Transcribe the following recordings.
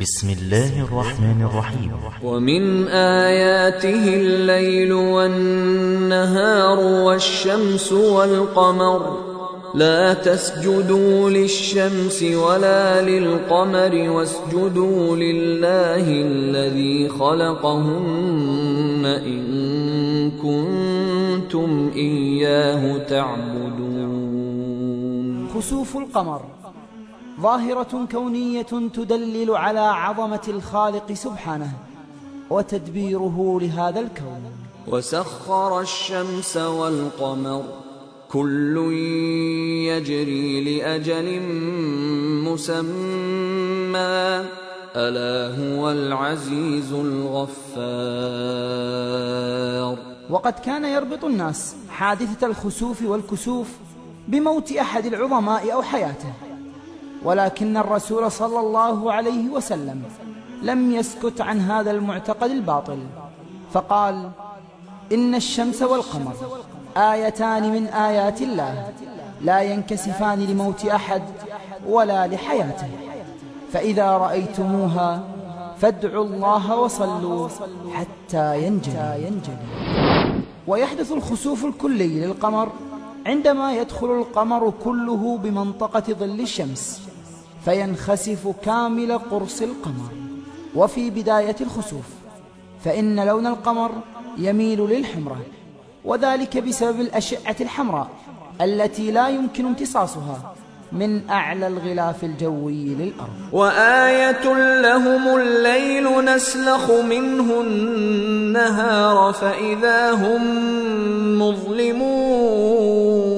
بسم الله الرحمن الرحيم ومن آياته الليل والنهار والشمس والقمر لا تسجدوا للشمس ولا للقمر واسجدوا لله الذي خلقهن إن كنتم إياه تعبدون خسوف القمر ظاهرة كونية تدلل على عظمة الخالق سبحانه وتدبيره لهذا الكون. وسخر الشمس والقمر كل يجري لأجل مسمى. ألا هو العزيز الغفار. وقد كان يربط الناس حادثة الخسوف والكسوف بموت أحد العظماء أو حياته. ولكن الرسول صلى الله عليه وسلم لم يسكت عن هذا المعتقد الباطل. فقال إن الشمس والقمر آيتان من آيات الله لا ينكسفان لموت أحد ولا لحياته. فإذا رأيتموها فادعوا الله وصلوا حتى ينجلي. ويحدث الخسوف الكلي للقمر عندما يدخل القمر كله بمنطقة ظل الشمس. فينخسف كامل قرص القمر. وفي بداية الخسوف فإن لون القمر يميل للحمرة وذلك بسبب الأشعة الحمراء التي لا يمكن امتصاصها من أعلى الغلاف الجوي للأرض. وآية لهم الليل نسلخ منه النهار فإذا هم مظلمون.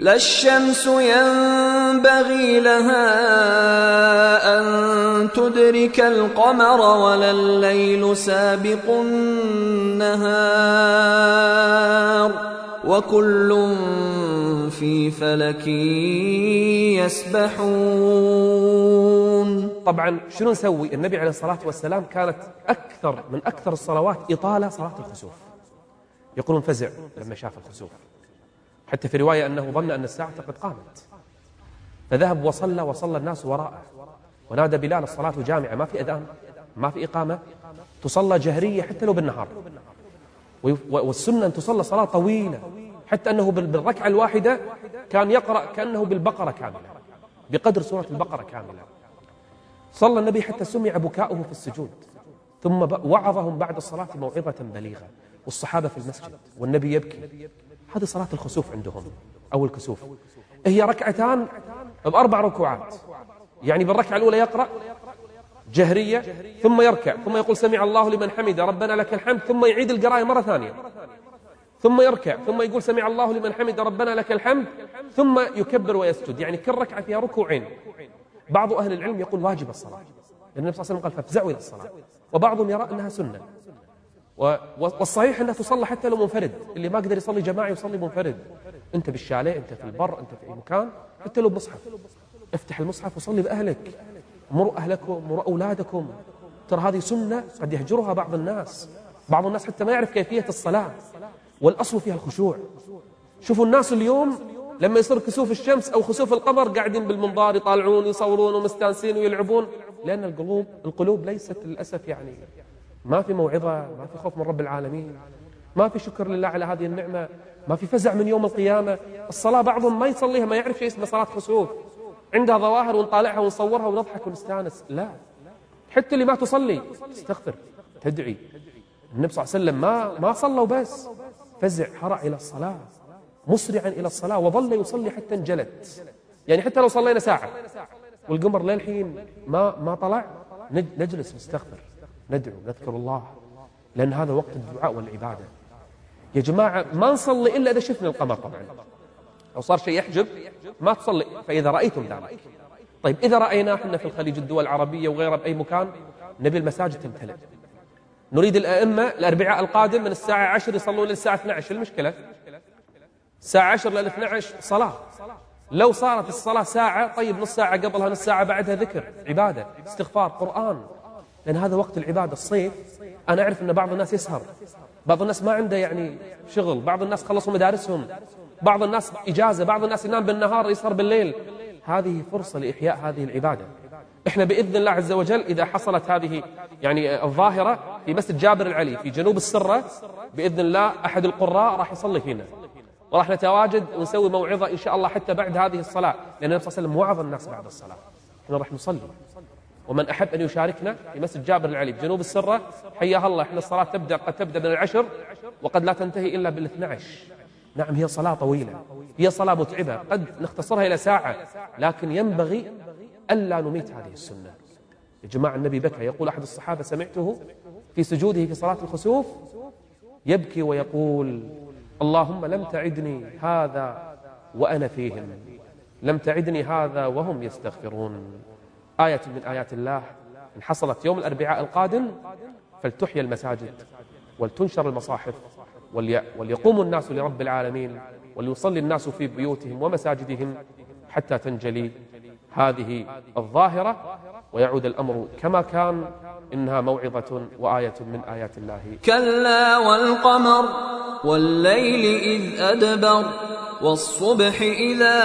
لا الشمس ينبغي لها أن تدرك القمر ولا الليل سابق النهار وكل في فلك يسبحون. طبعا شنو نسوي؟ النبي عليه الصلاة والسلام كانت أكثر من أكثر الصلوات إطالة صلاة الخسوف. يقولون فزع لما شاف الخسوف. حتى في رواية أنه ظن أن الساعة قد قامت. فذهب وصلى وصلى الناس وراءه. ونادى بلال الصلاة جامعة ما في أذان ما في إقامة. تصلى جهرية حتى لو بالنهار. والسنة أن تصلى صلاة طويلة. حتى أنه بالركعة الواحدة كان يقرأ كأنه بالبقرة كاملة. بقدر سورة البقرة كاملة. صلى النبي حتى سمع بكاؤه في السجود. ثم وعظهم بعد الصلاة موعظة بليغة. والصحابة في المسجد. والنبي يبكي. هذه صلاة الخسوف عندهم أو الكسوف. هي ركعتان بأربع ركوعات. يعني بالركعة الأولى يقرأ جهرية ثم يركع ثم يقول سمع الله لمن حمد ربنا لك الحمد ثم يعيد القراءة مرة ثانية. ثم يركع ثم يقول سمع الله لمن حمد ربنا لك الحمد ثم يكبر ويسجد. يعني كل ركعة فيها ركوعين. بعض أهل العلم يقول واجب الصلاة. لأن النبي صلى الله عليه وسلم قال فافزعوا إلى الصلاة. وبعضهم يرى أنها سنة. والصحيح أنها تصلى حتى لو منفرد. اللي ما قدر يصلي جماعي يصلي منفرد. أنت بالشاليه أنت في البر أنت في أي مكان حتى لو بمصحف. افتح المصحف وصلي بأهلك. مروا أهلكم مروا أولادكم. ترى هذه سنة قد يهجرها بعض الناس. بعض الناس حتى ما يعرف كيفية الصلاة. والأصل فيها الخشوع. شوفوا الناس اليوم لما يصير كسوف الشمس أو خسوف القمر قاعدين بالمنظار يطالعون يصورون ومستانسين ويلعبون. لأن القلوب القلوب ليست للأسف يعني ما في موعظة ما في خوف من رب العالمين ما في شكر لله على هذه النعمة ما في فزع من يوم القيامة. الصلاة بعضهم ما يصليها ما يعرف شيء اسمه صلاة خسوف. عندها ظواهر ونطالعها ونصورها ونضحك ونستانس. لا. حتى اللي ما تصلي تستغفر تدعي. النبي صلى الله عليه وسلم ما ما صلى وبس فزع هرع إلى الصلاة. مسرعا إلى الصلاة وظل يصلي حتى انجلت. يعني حتى لو صلينا ساعة. والقمر للحين ما ما طلع. نجلس نستغفر. ندعو نذكر الله لأن هذا وقت الدعاء والعبادة. يا جماعة ما نصلي إلا إذا شفنا القمر طبعا. لو صار شيء يحجب ما تصلي فإذا رأيتم ذلك. طيب إذا رأيناه إحنا في الخليج الدول العربية وغيرها بأي مكان نبي المساجد تمتلئ. نريد الأئمة الأربعاء القادم من الساعة 10 يصلون للساعة 12 المشكلة؟ الساعة 10 لل 12 صلاة. لو صارت الصلاة ساعة طيب نص ساعة قبلها نص ساعة بعدها ذكر عبادة استغفار قرآن. لأن هذا وقت العبادة الصيف. أنا أعرف أن بعض الناس يسهر. بعض الناس ما عنده يعني شغل. بعض الناس خلصوا مدارسهم. بعض الناس إجازة. بعض الناس ينام بالنهار يسهر بالليل. هذه فرصة لإحياء هذه العبادة. إحنا بإذن الله عز وجل إذا حصلت هذه يعني الظاهرة في مسجد جابر العلي في جنوب السرة بإذن الله أحد القراء راح يصلي فينا. وراح نتواجد ونسوي موعظة إن شاء الله حتى بعد هذه الصلاة. لأن النبي صلى الله عليه وسلم وعظ الناس بعد الصلاة. إحنا راح نصلي. ومن أحب أن يشاركنا في مسجد جابر العلي بجنوب السرة حياها الله إحنا الصلاة تبدأ قد تبدأ من العشر وقد لا تنتهي إلا بالاثنى عشر نعم هي صلاة طويلة هي صلاة متعبة قد نختصرها إلى ساعة لكن ينبغي ألا نميت هذه السنة. يا جماعة النبي بكى يقول أحد الصحابة سمعته في سجوده في صلاة الخسوف يبكي ويقول اللهم لم تعدني هذا وأنا فيهم لم تعدني هذا وهم يستغفرون. آية من آيات الله إن حصلت يوم الأربعاء القادم فلتحيى المساجد ولتنشر المصاحف وليقوم الناس لرب العالمين وليصلي الناس في بيوتهم ومساجدهم حتى تنجلي. هذه الظاهرة ويعود الأمر كما كان إنها موعظة وآية من آيات الله. كلا والقمر والليل إذ أدبر والصبح إذا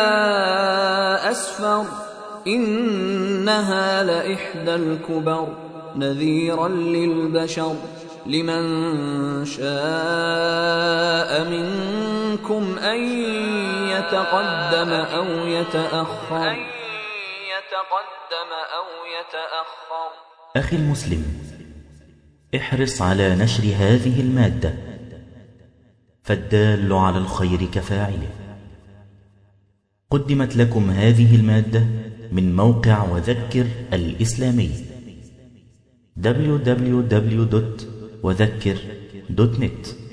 أسفر. إنها لإحدى الكبر نذيرا للبشر. لمن شاء منكم أن يتقدم أو يتأخر. أن يتقدم أو يتأخر. أخي المسلم احرص على نشر هذه المادة. فالدال على الخير كفاعله. قدمت لكم هذه المادة من موقع وذكر الإسلامي www وذكر دوت نت